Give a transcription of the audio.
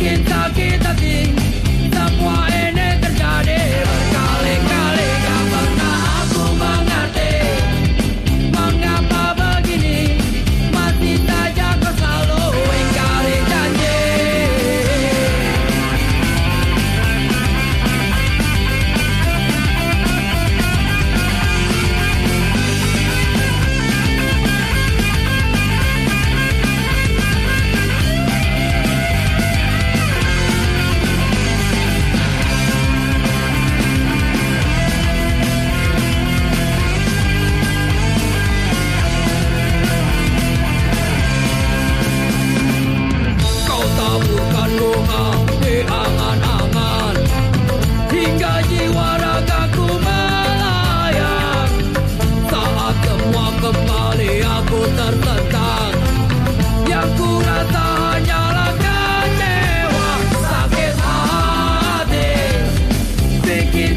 second time. tertentang Yang ku rasa hanyalah kecewa. Sakit hati. Bikin